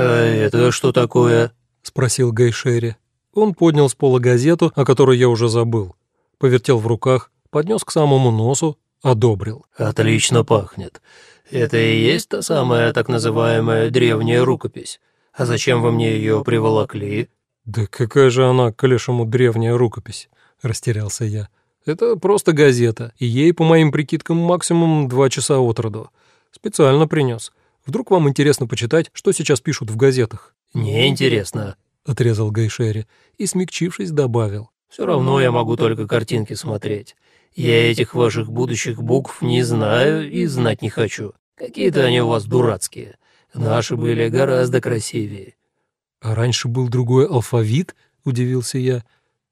«А это что такое?» — спросил Гайшери. Он поднял с пола газету, о которой я уже забыл. Повертел в руках, поднес к самому носу, одобрил. «Отлично пахнет. Это и есть та самая так называемая древняя рукопись. А зачем вы мне ее приволокли?» «Да какая же она, к лешему, древняя рукопись?» — растерялся я. «Это просто газета, и ей, по моим прикидкам, максимум два часа от роду. Специально принес. Вдруг вам интересно почитать, что сейчас пишут в газетах?» «Неинтересно», — отрезал Гайшери и, смягчившись, добавил. «Все равно я могу только картинки смотреть. Я этих ваших будущих букв не знаю и знать не хочу. Какие-то они у вас дурацкие. Наши были гораздо красивее». «А раньше был другой алфавит?» — удивился я.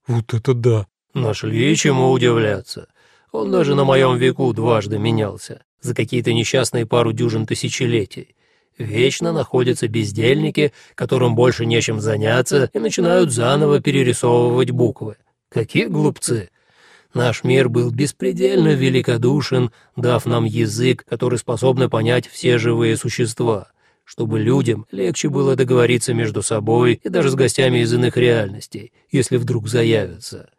«Вот это да!» «Нашли чему удивляться. Он даже на моем веку дважды менялся, за какие-то несчастные пару дюжин тысячелетий. Вечно находятся бездельники, которым больше нечем заняться, и начинают заново перерисовывать буквы. Какие глупцы! Наш мир был беспредельно великодушен, дав нам язык, который способны понять все живые существа, чтобы людям легче было договориться между собой и даже с гостями из иных реальностей, если вдруг заявятся.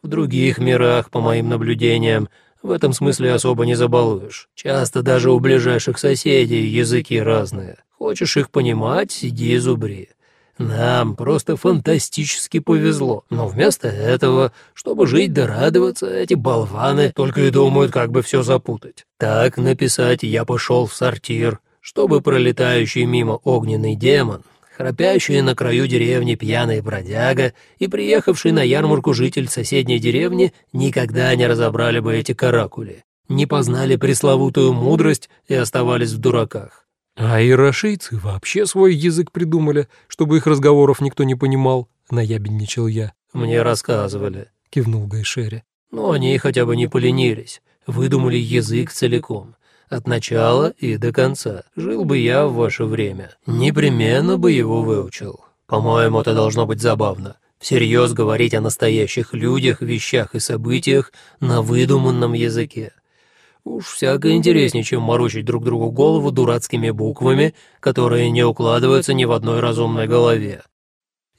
В других мирах, по моим наблюдениям, в этом смысле особо не забалуешь. Часто даже у ближайших соседей языки разные. Хочешь их понимать, сиди и зубри. Нам просто фантастически повезло. Но вместо этого, чтобы жить да радоваться, эти болваны только и думают, как бы все запутать. Так написать я пошел в сортир, чтобы пролетающий мимо огненный демон храпящий на краю деревни пьяный бродяга и приехавший на ярмарку житель соседней деревни никогда не разобрали бы эти каракули, не познали пресловутую мудрость и оставались в дураках. А ирошийцы вообще свой язык придумали, чтобы их разговоров никто не понимал, наябедничал я. Мне рассказывали, кивнул Гайшери. Но они хотя бы не поленились, выдумали язык целиком от начала и до конца. Жил бы я в ваше время, непременно бы его выучил. По-моему, это должно быть забавно. Всерьез говорить о настоящих людях, вещах и событиях на выдуманном языке. Уж всяко интереснее, чем морочить друг другу голову дурацкими буквами, которые не укладываются ни в одной разумной голове.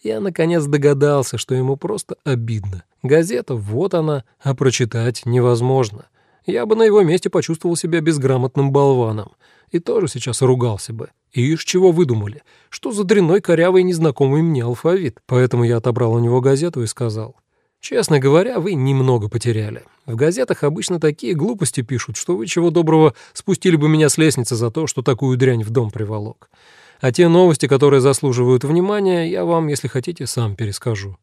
Я наконец догадался, что ему просто обидно. Газета, вот она, а прочитать невозможно. Я бы на его месте почувствовал себя безграмотным болваном и тоже сейчас ругался бы. И из чего выдумали? Что за дрянной, корявый, незнакомый мне алфавит? Поэтому я отобрал у него газету и сказал. Честно говоря, вы немного потеряли. В газетах обычно такие глупости пишут, что вы чего доброго спустили бы меня с лестницы за то, что такую дрянь в дом приволок. А те новости, которые заслуживают внимания, я вам, если хотите, сам перескажу».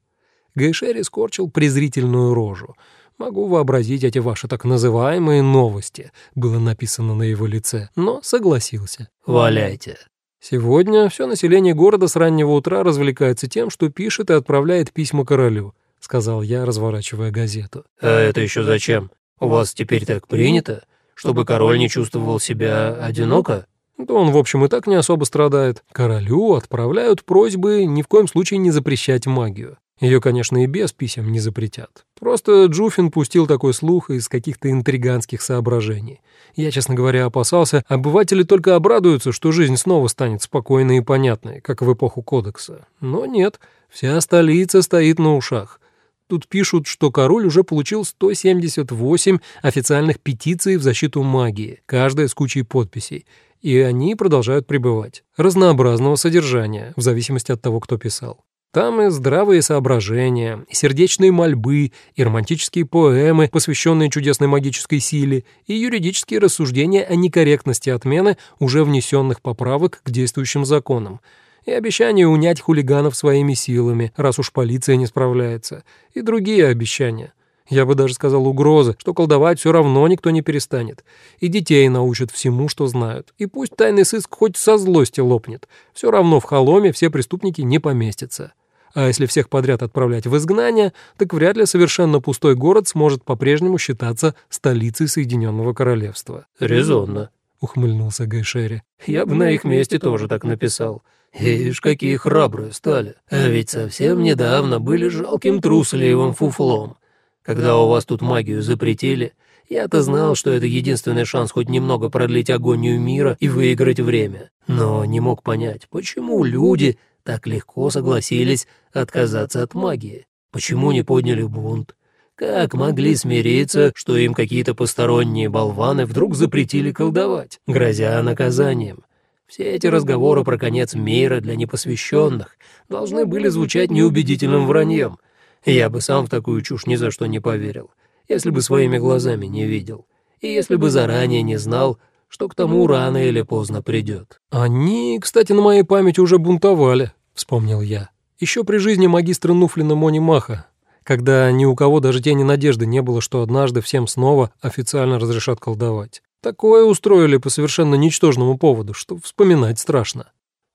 Гайшери скорчил презрительную рожу — Могу вообразить эти ваши так называемые новости, было написано на его лице, но согласился. Валяйте. Сегодня все население города с раннего утра развлекается тем, что пишет и отправляет письма королю, сказал я, разворачивая газету. А это еще зачем? У вас теперь так принято, чтобы король не чувствовал себя одиноко? Да он, в общем, и так не особо страдает. Королю отправляют просьбы ни в коем случае не запрещать магию. Ее, конечно, и без писем не запретят. Просто Джуфин пустил такой слух из каких-то интриганских соображений. Я, честно говоря, опасался, обыватели только обрадуются, что жизнь снова станет спокойной и понятной, как в эпоху Кодекса. Но нет, вся столица стоит на ушах. Тут пишут, что король уже получил 178 официальных петиций в защиту магии, каждая с кучей подписей, и они продолжают пребывать. Разнообразного содержания, в зависимости от того, кто писал. Там и здравые соображения, и сердечные мольбы, и романтические поэмы, посвященные чудесной магической силе, и юридические рассуждения о некорректности отмены уже внесенных поправок к действующим законам, и обещание унять хулиганов своими силами, раз уж полиция не справляется, и другие обещания. Я бы даже сказал угрозы, что колдовать все равно никто не перестанет. И детей научат всему, что знают. И пусть тайный сыск хоть со злости лопнет. Все равно в холоме все преступники не поместятся. А если всех подряд отправлять в изгнание, так вряд ли совершенно пустой город сможет по-прежнему считаться столицей Соединенного Королевства. «Резонно», — ухмыльнулся Гайшери. «Я бы на их месте тоже так написал. Ишь, какие храбрые стали. А ведь совсем недавно были жалким трусливым фуфлом. Когда у вас тут магию запретили, я-то знал, что это единственный шанс хоть немного продлить агонию мира и выиграть время. но не мог понять, почему люди так легко согласились отказаться от магии, почему не подняли бунт, как могли смириться, что им какие-то посторонние болваны вдруг запретили колдовать, грозя наказанием. Все эти разговоры про конец мира для непосвященных должны были звучать неубедительным враньем. Я бы сам в такую чушь ни за что не поверил, если бы своими глазами не видел, и если бы заранее не знал, что к тому рано или поздно придет. «Они, кстати, на моей памяти уже бунтовали», — вспомнил я. «Еще при жизни магистра Нуфлина Мони Маха, когда ни у кого даже тени надежды не было, что однажды всем снова официально разрешат колдовать. Такое устроили по совершенно ничтожному поводу, что вспоминать страшно.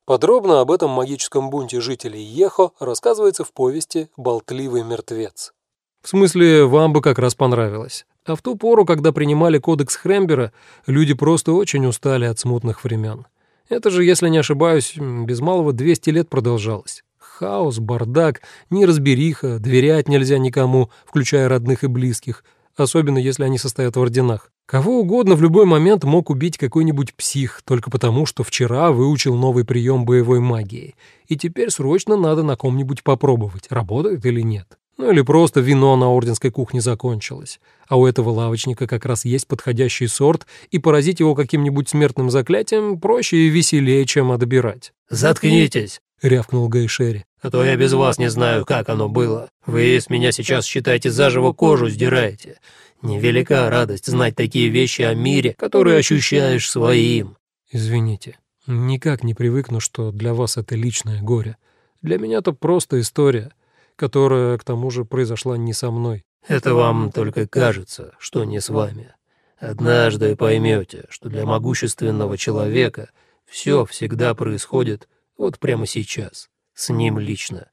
Подробно об этом магическом бунте жителей Ехо рассказывается в повести «Болтливый мертвец». В смысле, вам бы как раз понравилось. А в ту пору, когда принимали кодекс Хрембера, люди просто очень устали от смутных времен. Это же, если не ошибаюсь, без малого 200 лет продолжалось. Хаос, бардак, неразбериха, доверять нельзя никому, включая родных и близких, особенно если они состоят в орденах. Кого угодно в любой момент мог убить какой-нибудь псих, только потому, что вчера выучил новый прием боевой магии, и теперь срочно надо на ком-нибудь попробовать, работает или нет. Ну или просто вино на орденской кухне закончилось, а у этого лавочника как раз есть подходящий сорт, и поразить его каким-нибудь смертным заклятием проще и веселее, чем отбирать. «Заткнитесь!» — рявкнул Гайшери. «А то я без вас не знаю, как оно было. Вы с меня сейчас, считаете, заживо кожу сдираете. Невелика радость знать такие вещи о мире, которые ощущаешь своим». «Извините, никак не привыкну, что для вас это личное горе. Для меня-то просто история» которая, к тому же, произошла не со мной. Это вам только кажется, что не с вами. Однажды поймете, что для могущественного человека все всегда происходит вот прямо сейчас, с ним лично.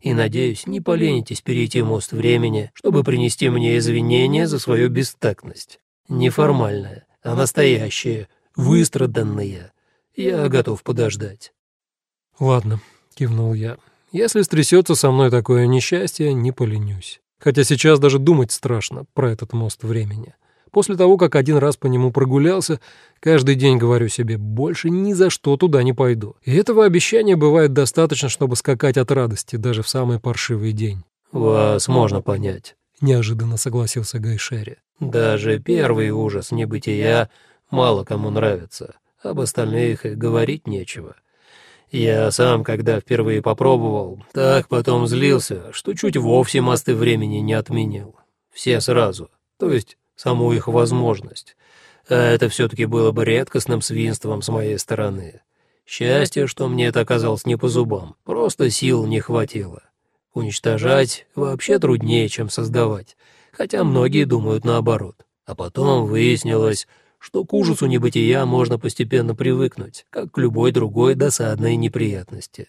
И, надеюсь, не поленитесь перейти мост времени, чтобы принести мне извинения за свою бестактность. Неформальная, а настоящая, выстраданная. Я готов подождать. «Ладно», — кивнул я. Если стрясется со мной такое несчастье, не поленюсь. Хотя сейчас даже думать страшно про этот мост времени. После того, как один раз по нему прогулялся, каждый день говорю себе, больше ни за что туда не пойду. И этого обещания бывает достаточно, чтобы скакать от радости даже в самый паршивый день. «Вас можно понять», — неожиданно согласился Гайшери. «Даже первый ужас небытия мало кому нравится. Об остальных и говорить нечего. Я сам, когда впервые попробовал, так потом злился, что чуть вовсе мосты времени не отменил. Все сразу, то есть саму их возможность. А это все-таки было бы редкостным свинством с моей стороны. Счастье, что мне это оказалось не по зубам, просто сил не хватило. Уничтожать вообще труднее, чем создавать, хотя многие думают наоборот. А потом выяснилось, что к ужасу небытия можно постепенно привыкнуть, как к любой другой досадной неприятности.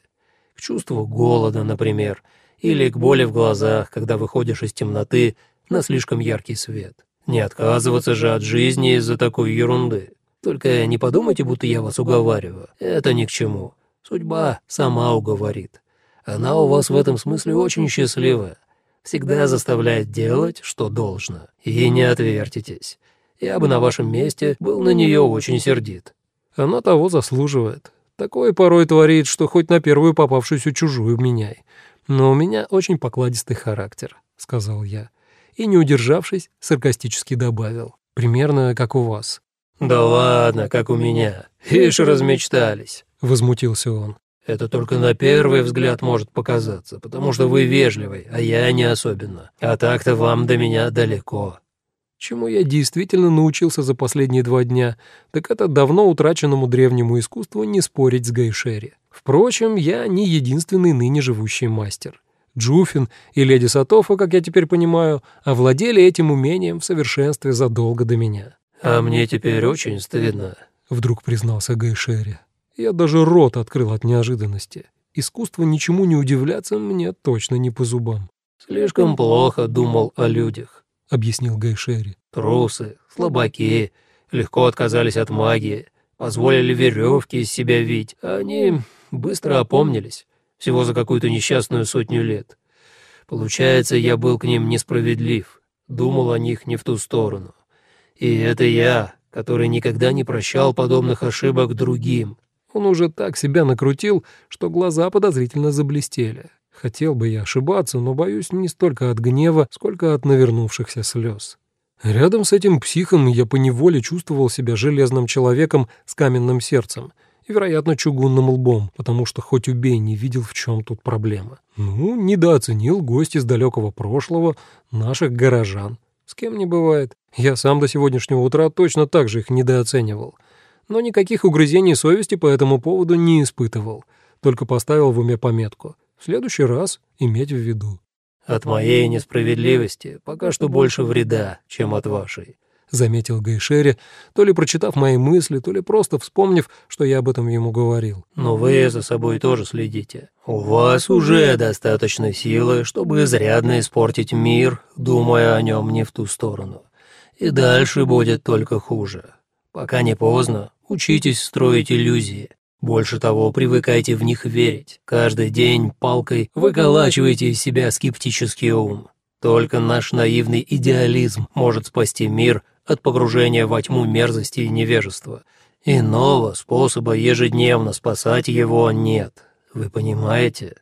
К чувству голода, например, или к боли в глазах, когда выходишь из темноты на слишком яркий свет. Не отказываться же от жизни из-за такой ерунды. Только не подумайте, будто я вас уговариваю. Это ни к чему. Судьба сама уговорит. Она у вас в этом смысле очень счастливая. Всегда заставляет делать, что должно. И не отвертитесь. Я бы на вашем месте был на нее очень сердит. Она того заслуживает. Такое порой творит, что хоть на первую попавшуюся чужую меняй. Но у меня очень покладистый характер», — сказал я. И, не удержавшись, саркастически добавил. «Примерно как у вас». «Да ладно, как у меня. Ишь, размечтались», — возмутился он. «Это только на первый взгляд может показаться, потому что вы вежливый, а я не особенно. А так-то вам до меня далеко. Чему я действительно научился за последние два дня, так это давно утраченному древнему искусству не спорить с Гайшери. Впрочем, я не единственный ныне живущий мастер. Джуфин и леди Сатофа, как я теперь понимаю, овладели этим умением в совершенстве задолго до меня. «А мне теперь очень стыдно», — вдруг признался Гайшери. Я даже рот открыл от неожиданности. Искусство ничему не удивляться мне точно не по зубам. «Слишком плохо думал о людях объяснил Гайшери. «Трусы, слабаки, легко отказались от магии, позволили веревки из себя вить. Они быстро опомнились, всего за какую-то несчастную сотню лет. Получается, я был к ним несправедлив, думал о них не в ту сторону. И это я, который никогда не прощал подобных ошибок другим. Он уже так себя накрутил, что глаза подозрительно заблестели. Хотел бы я ошибаться, но боюсь не столько от гнева, сколько от навернувшихся слез. Рядом с этим психом я поневоле чувствовал себя железным человеком с каменным сердцем и, вероятно, чугунным лбом, потому что хоть убей не видел, в чем тут проблема. Ну, недооценил гость из далекого прошлого наших горожан. С кем не бывает. Я сам до сегодняшнего утра точно так же их недооценивал. Но никаких угрызений совести по этому поводу не испытывал. Только поставил в уме пометку. В следующий раз иметь в виду. От моей несправедливости пока что больше вреда, чем от вашей. — заметил Гайшери, то ли прочитав мои мысли, то ли просто вспомнив, что я об этом ему говорил. «Но вы за собой тоже следите. У вас уже достаточно силы, чтобы изрядно испортить мир, думая о нем не в ту сторону. И дальше будет только хуже. Пока не поздно, учитесь строить иллюзии. Больше того, привыкайте в них верить. Каждый день палкой выколачивайте из себя скептический ум. Только наш наивный идеализм может спасти мир от погружения во тьму мерзости и невежества. Иного способа ежедневно спасать его нет. Вы понимаете?»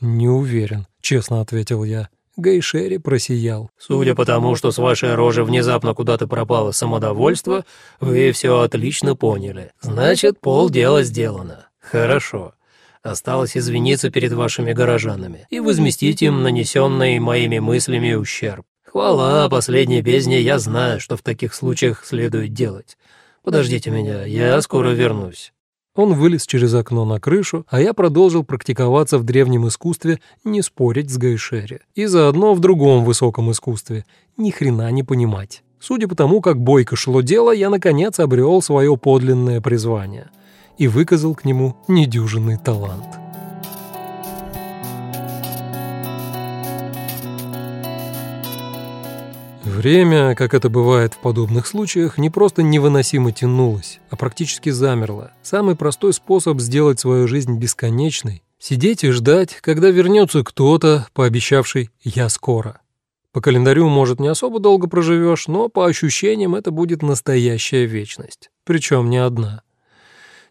«Не уверен», — честно ответил я. Гайшери просиял. «Судя по тому, что с вашей рожи внезапно куда-то пропало самодовольство, вы все отлично поняли. Значит, полдела сделано. Хорошо. Осталось извиниться перед вашими горожанами и возместить им нанесенный моими мыслями ущерб. Хвала последней бездне, я знаю, что в таких случаях следует делать. Подождите меня, я скоро вернусь». Он вылез через окно на крышу, а я продолжил практиковаться в древнем искусстве не спорить с Гайшери. И заодно в другом высоком искусстве ни хрена не понимать. Судя по тому, как бойко шло дело, я наконец обрел свое подлинное призвание — и выказал к нему недюжинный талант. Время, как это бывает в подобных случаях, не просто невыносимо тянулось, а практически замерло. Самый простой способ сделать свою жизнь бесконечной — сидеть и ждать, когда вернется кто-то, пообещавший «я скоро». По календарю, может, не особо долго проживешь, но по ощущениям это будет настоящая вечность. Причем не одна.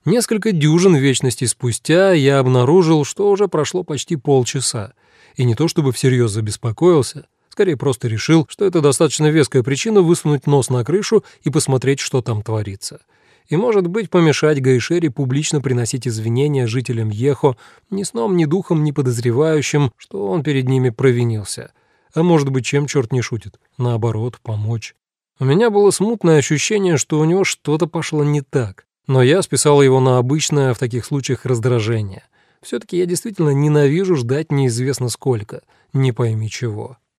Несколько дюжин вечностей спустя я обнаружил, что уже прошло почти полчаса, и не то чтобы всерьез забеспокоился, скорее просто решил, что это достаточно веская причина высунуть нос на крышу и посмотреть, что там творится. И, может быть, помешать Гайшере публично приносить извинения жителям Ехо, ни сном, ни духом, не подозревающим, что он перед ними провинился. А может быть, чем черт не шутит? Наоборот, помочь. У меня было смутное ощущение, что у него что-то пошло не так. Но я списал его на обычное в таких случаях раздражение. Все-таки я действительно ненавижу ждать неизвестно сколько, не пойми чего.